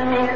الله